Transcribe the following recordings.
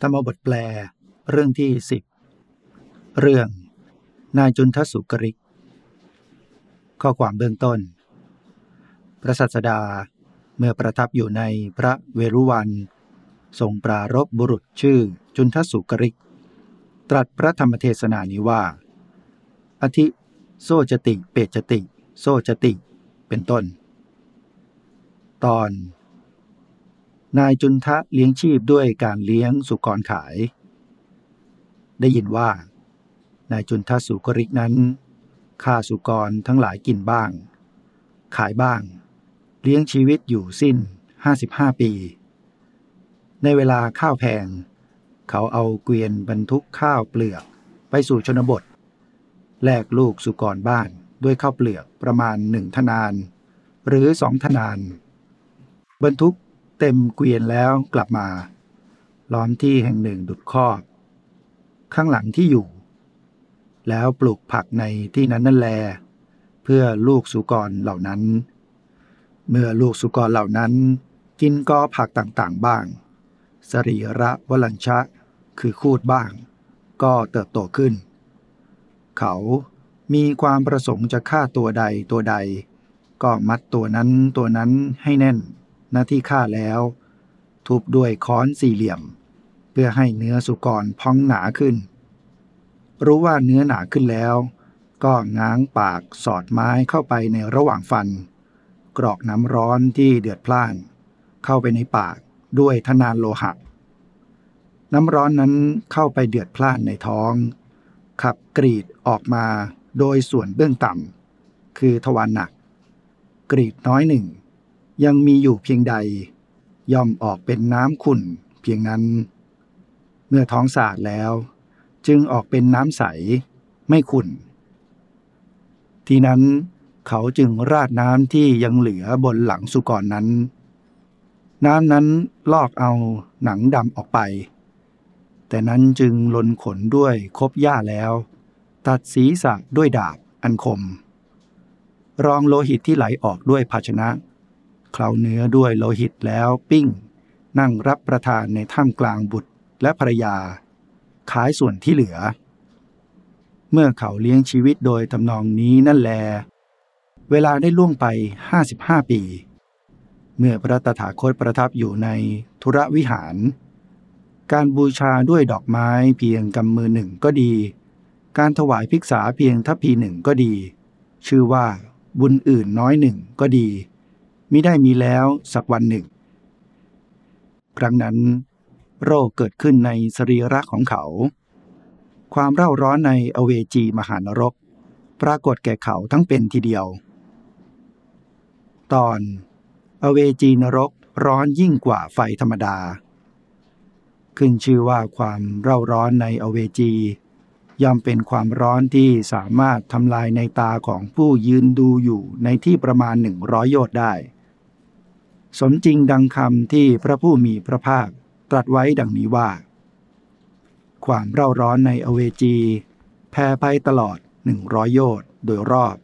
ธรรมบทแปล เรื่องที่สิบเรื่อง นายจุนทสุกริก ข้อความเบื้องต้น พระสัสดาเมื่อประทับอยู่ในพระเวรุวันทรงปรารบบุรุษชื่อจุนทสุกริก ตรัสพระธรรมเทศนานี้ว่า อธิโซจติ เปจติ โซจติ เป็นต้น ตอน นายจุนทะเลี้ยงชีพด้วยการเลี้ยงสุกรขาย ได้ยินว่า นายจุนทะสุกริกนั้นฆ่าสุกรทั้งหลายกินบ้าง ขายบ้าง เลี้ยงชีวิตอยู่สิ้น 55 ปี ในเวลาข้าวแพง เขาเอาเกวียนบรรทุกข้าวเปลือกไปสู่ชนบท แลกลูกสุกรบ้านด้วยข้าวเปลือกประมาณหนึ่งทนาน หรือสองทนาน บรรทุก เต็มเกวียนแล้วกลับมา ล้อมที่แห่งหนึ่งดุดคอกข้างหลังที่อยู่ แล้วปลูกผักในที่นั้นนั่นแล เพื่อลูกสุกรเหล่านั้น เมื่อลูกสุกรเหล่านั้น กินกอผักต่างๆบ้าง สรีระวลัญชะคือคูดบ้าง ก็เติบโตขึ้น เขามีความประสงค์จะฆ่าตัวใดตัวใด ก็มัดตัวนั้นตัวนั้นให้แน่น หน้าที่ฆ่าแล้ว ทุบด้วยค้อนสี่เหลี่ยม เพื่อให้เนื้อสุกรพองหนาขึ้น รู้ว่าเนื้อหนาขึ้นแล้ว ก็ง้างปากสอดไม้เข้าไปในระหว่างฟัน กรอกน้ำร้อนที่เดือดพล่าน เข้าไปในปากด้วยทนานโลหะ น้ำร้อนนั้นเข้าไปเดือดพล่านในท้อง ขับกรีดออกมาโดยส่วนเบื้องต่ำคือทวารหนัก กรีดน้อยหนึ่ง ยังมีอยู่เพียงใด ย่อมออกเป็นน้ำขุ่นเพียงนั้น เมื่อท้องสะอาดแล้ว จึงออกเป็นน้ำใสไม่ขุ่น ทีนั้นเขาจึงราดน้ำที่ยังเหลือบนหลังสุกรนั้น น้ำนั้นลอกเอาหนังดำออกไป แต่นั้นจึงลนขนด้วยคบหญ้าแล้ว ตัดศีรษะด้วยดาบอันคม รองโลหิตที่ไหลออกด้วยภาชนะ เคล้าเนื้อด้วยโลหิตแล้วปิ้ง นั่งรับประทานในท่ามกลางบุตรและภรรยา ขายส่วนที่เหลือ เมื่อเขาเลี้ยงชีวิตโดยทำนองนี้นั่นแล เวลาได้ล่วงไป 55 ปี เมื่อพระตถาคตประทับอยู่ในธุระวิหาร การบูชาด้วยดอกไม้เพียงกำมือหนึ่งก็ดี การถวายภิกษาเพียงทัพพีหนึ่งก็ดี ชื่อว่าบุญอื่นน้อยหนึ่งก็ดี มิได้มีแล้วสักวันหนึ่ง ครั้งนั้น โรคเกิดขึ้นในสรีระของเขา ความเร่าร้อนในอเวจีมหานรก ปรากฏแก่เขาทั้งเป็นทีเดียว ตอนอเวจีนรกร้อนยิ่งกว่าไฟธรรมดา ขึ้นชื่อว่าความเร่าร้อนในอเวจีย่อมเป็นความร้อนที่สามารถทำลายในตาของผู้ยืนดูอยู่ในที่ประมาณหนึ่งร้อยโยชน์ได้ สมจริงดังคำที่พระผู้มีพระภาคตรัสไว้ดังนี้ว่า ความเร่าร้อนในอเวจีแผ่ไปตลอดหนึ่งร้อยโยชน์โดยรอบ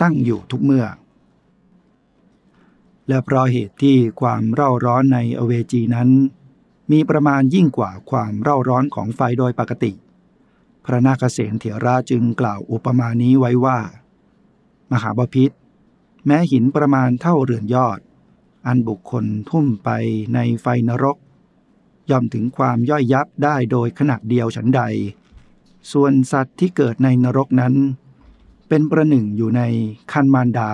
ตั้งอยู่ทุกเมื่อ และเพราะเหตุที่ความเร่าร้อนในอเวจีนั้น มีประมาณยิ่งกว่าความเร่าร้อนของไฟโดยปกติ พระนาคเษนเถระจึงกล่าวอุปมานี้ไว้ว่า มหาบพิษแม้หินประมาณเท่าเรือนยอด อันบุคคลทุ่มไปในไฟนรก ย่อมถึงความย่อยยับได้โดยขณะเดียวฉันใด ส่วนสัตว์ที่เกิดในนรกนั้น เป็นประหนึ่งอยู่ในคันมารดา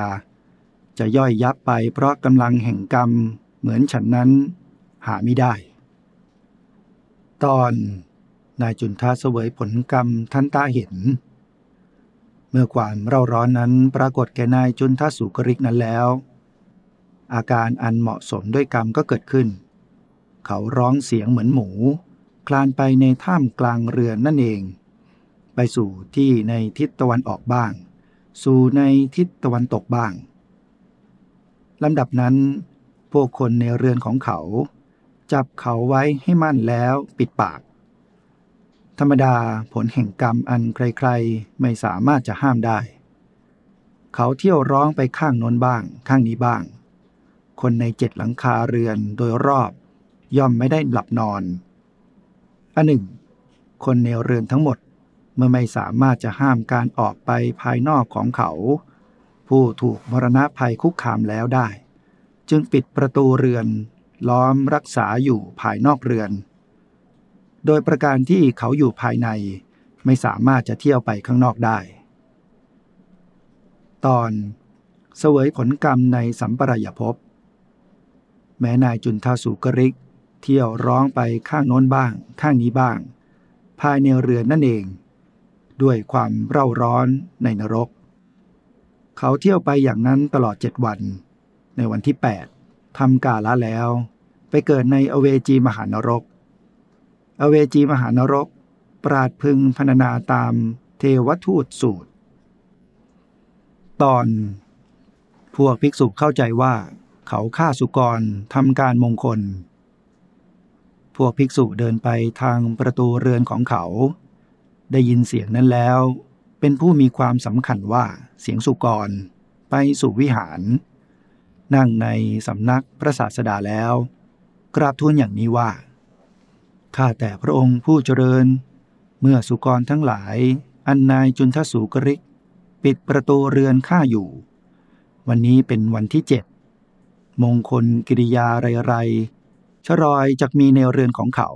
จะย่อยยับไปเพราะกำลังแห่งกรรมเหมือนฉันนั้นหาไม่ได้ ตอนนายจุนทาเสวยผลกรรมท่านตาเห็น เมื่อความเร่าร้อนนั้นปรากฏแก่นายจุนทาสุกริกนั้นแล้ว อาการอันเหมาะสมด้วยกรรมก็เกิดขึ้น เขาร้องเสียงเหมือนหมู คลานไปในถ้ำกลางเรือนนั่นเอง ไปสู่ที่ในทิศตะวันออกบ้าง สู่ในทิศตะวันตกบ้างลำดับนั้น พวกคนในเรือนของเขา จับเขาไว้ให้มั่นแล้วปิดปาก ธรรมดาผลแห่งกรรมอันใครๆ ไม่สามารถจะห้ามได้ เขาเที่ยวร้องไปข้างโน้นบ้าง ข้างนี้บ้าง คนในเจ็ดหลังคาเรือนโดยรอบ ย่อมไม่ได้หลับนอน อันหนึ่ง คนในเรือนทั้งหมดเมื่อไม่สามารถจะห้ามการออกไปภายนอกของเขา ผู้ถูกมรณะภัยคุกคามแล้วได้ จึงปิดประตูเรือนล้อมรักษาอยู่ภายนอกเรือน โดยประการที่เขาอยู่ภายในไม่สามารถจะเที่ยวไปข้างนอกได้ ตอนเสวยผลกรรมในสัมปรายภพ แม้นายจุนทาสุกริก เที่ยวร้องไปข้างโน้นบ้าง ข้างนี้บ้าง ภายในเรือนนั่นเอง ด้วยความเร่าร้อนในนรก เขาเที่ยวไปอย่างนั้นตลอดเจ็ดวัน ในวันที่ 8ทำกาละแล้ว ไปเกิดในอเวจีมหานรก อเวจีมหานรก ปราดพึงพรรณนาตามเทวทูตสูตร ตอน พวกภิกษุเข้าใจว่า เขาฆ่าสุกรทำการมงคล พวกภิกษุเดินไปทางประตูเรือนของเขา ได้ยินเสียงนั้นแล้ว เป็นผู้มีความสำคัญว่าเสียงสุกร ไปสู่วิหาร นั่งในสำนักพระศาสดาแล้ว กราบทูลอย่างนี้ว่าข้าแต่พระองค์ผู้เจริญ เมื่อสุกรทั้งหลาย อันนายจุนทสูกริก ปิดประตูเรือนข้าอยู่ วันนี้เป็นวันที่เจ็ด มงคลกิริยาไรๆชรอยจักมีในเรือนของเขา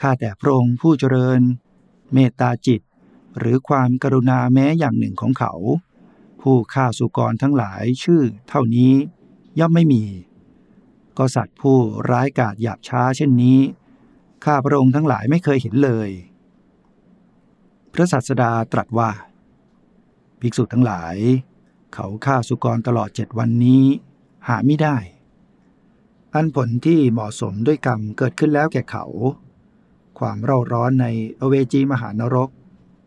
ข้าแต่พระองค์ผู้เจริญ เมตตาจิต หรือความกรุณาแม้อย่างหนึ่งของเขา ผู้ฆ่าสุกรทั้งหลายชื่อเท่านี้ย่อมไม่มี ก็สัตว์ผู้ร้ายกาจหยาบช้าเช่นนี้ ข้าพระองค์ทั้งหลายไม่เคยเห็นเลย พระสัสดาตรัสว่า ภิกษุทั้งหลาย เขาฆ่าสุกรตลอดเจ็ดวันนี้ หาไม่ได้ อันผลที่เหมาะสมด้วยกรรมเกิดขึ้นแล้วแก่เขา ความเร่าร้อนในอเวจีมหานรก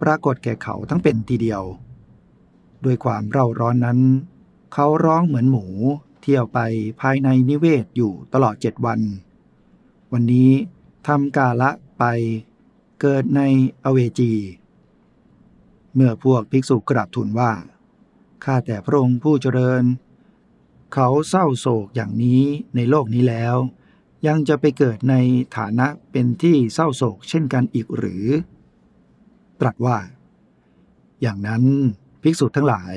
ปรากฏแก่เขาทั้งเป็นทีเดียว ด้วยความเร่าร้อนนั้น เขาร้องเหมือนหมูเที่ยวไปภายในนิเวศอยู่ตลอดเจ็ดวัน วันนี้ทำกาละไปเกิดในอเวจี เมื่อพวกภิกษุกราบทูลว่า ข้าแต่พระองค์ผู้เจริญ เขาเศร้าโศกอย่างนี้ในโลกนี้แล้ว ยังจะไปเกิดในฐานะเป็นที่เศร้าโศกเช่นกันอีกหรือ ตรัสว่า อย่างนั้นภิกษุทั้งหลาย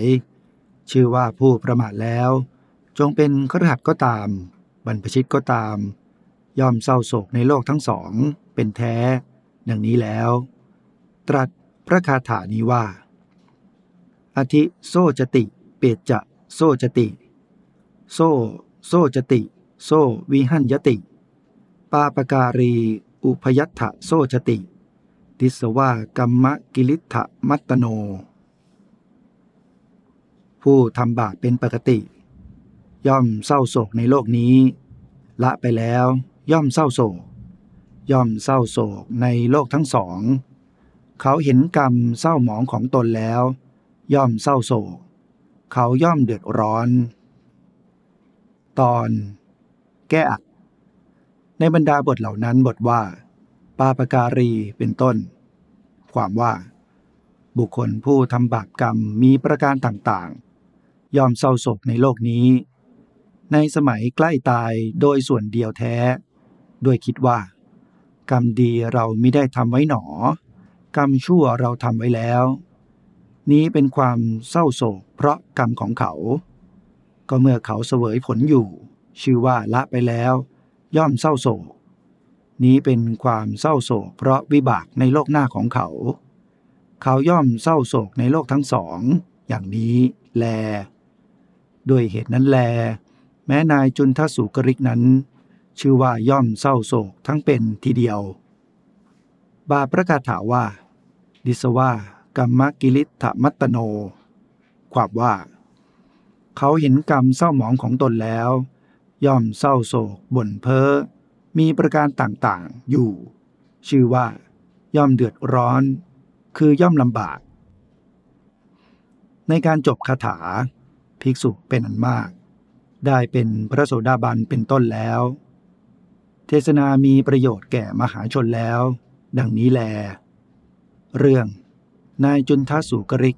ชื่อว่าผู้ประมาทแล้ว จงเป็นขรหัสก็ตาม บรรพชิตก็ตาม ย่อมเศร้าโศกในโลกทั้งสองเป็นแท้ ดังนี้แล้ว ตรัสพระคาถานี้ว่า อธิโซจติ เปตจะโซจติ โซ โซจติ โซวิหันยติ ปาปการี อุพยัตถะโซจติติสวากัมมกิลิทะมัตโน ผู้ทำบาปเป็นปกติ ย่อมเศร้าโศกในโลกนี้ ละไปแล้วย่อมเศร้าโศก ย่อมเศร้าโศกในโลกทั้งสอง เขาเห็นกรรมเศร้าหมองของตนแล้ว ย่อมเศร้าโศก เขาย่อมเดือดร้อน ตอน แก้อัดในบรรดาบทเหล่านั้นบทว่า ปาปการีเป็นต้น ความว่า บุคคลผู้ทำบาปกรรมมีประการต่างๆ ย่อมเศร้าโศกในโลกนี้ ในสมัยใกล้ตายโดยส่วนเดียวแท้ ด้วยคิดว่า กรรมดีเราไม่ได้ทำไว้หนอ กรรมชั่วเราทำไว้แล้ว นี้เป็นความเศร้าโศกเพราะกรรมของเขา ก็เมื่อเขาเสวยผลอยู่ ชื่อว่าละไปแล้ว ย่อมเศร้าโศก นี้เป็นความเศร้าโศกเพราะวิบากในโลกหน้าของเขา เขาย่อมเศร้าโศกในโลกทั้งสอง อย่างนี้แล ด้วยเหตุนั้นแล แม้นายจุนทสุกริกนั้น ชื่อว่าย่อมเศร้าโศกทั้งเป็นทีเดียว บาประกาศถาว่า ดิสว่า กรรมกิริธมัตโน ความว่า เขาเห็นกรรมเศร้าหมองของตนแล้ว ย่อมเศร้าโศกบ่นเพ้อ มีประการต่างๆอยู่ ชื่อว่า ย่อมเดือดร้อน คือย่อมลำบาก ในการจบคาถา ภิกษุเป็นอันมาก ได้เป็นพระโสดาบันเป็นต้นแล้ว เทศนามีประโยชน์แก่มหาชนแล้ว ดังนี้แล เรื่อง นายจุนทสุกริก